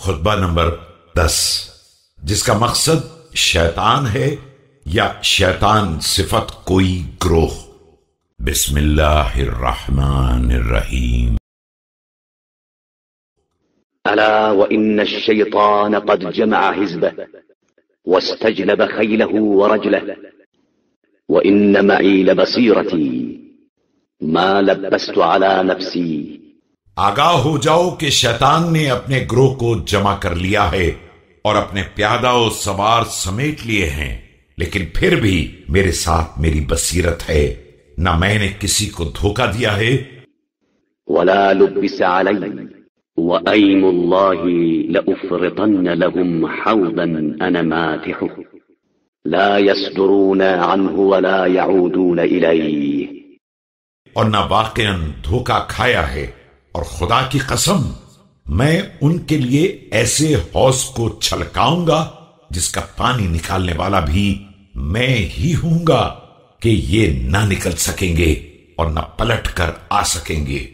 خطبہ نمبر دس۔ جس کا مقصد شیطان ہے یا شیطان صفت کوئی گروہ۔ بسم اللہ الرحمن الرحیم۔ ألا وإن الشيطان قد جمع حزبه واستجلب خيله ورجله وإن معي لبصيرتي ما لبست على نفسي آگاہ ہو جاؤ کہ شیطان نے اپنے گروہ کو جمع کر لیا ہے اور اپنے پیادہ و سوار سمیٹ لیے ہیں۔ لیکن پھر بھی میرے ساتھ میری بصیرت ہے۔ نہ میں نے کسی کو دھوکہ دیا ہے۔ ولا لبس علي وأيم الله لأفرطن لهم حوضا أنا ماتحه لا يصدرون عنه ولا يعودون إليه اور نہ واقع دھوکہ کھایا ہے۔ اور خدا کی قسم، میں ان کے لیے ایسے حوض کو چھلکاؤں گا، جس کا پانی نکالنے والا بھی میں ہی ہوں گا کہ یہ نہ نکل سکیں گے اور نہ پلٹ کر آ سکیں گے۔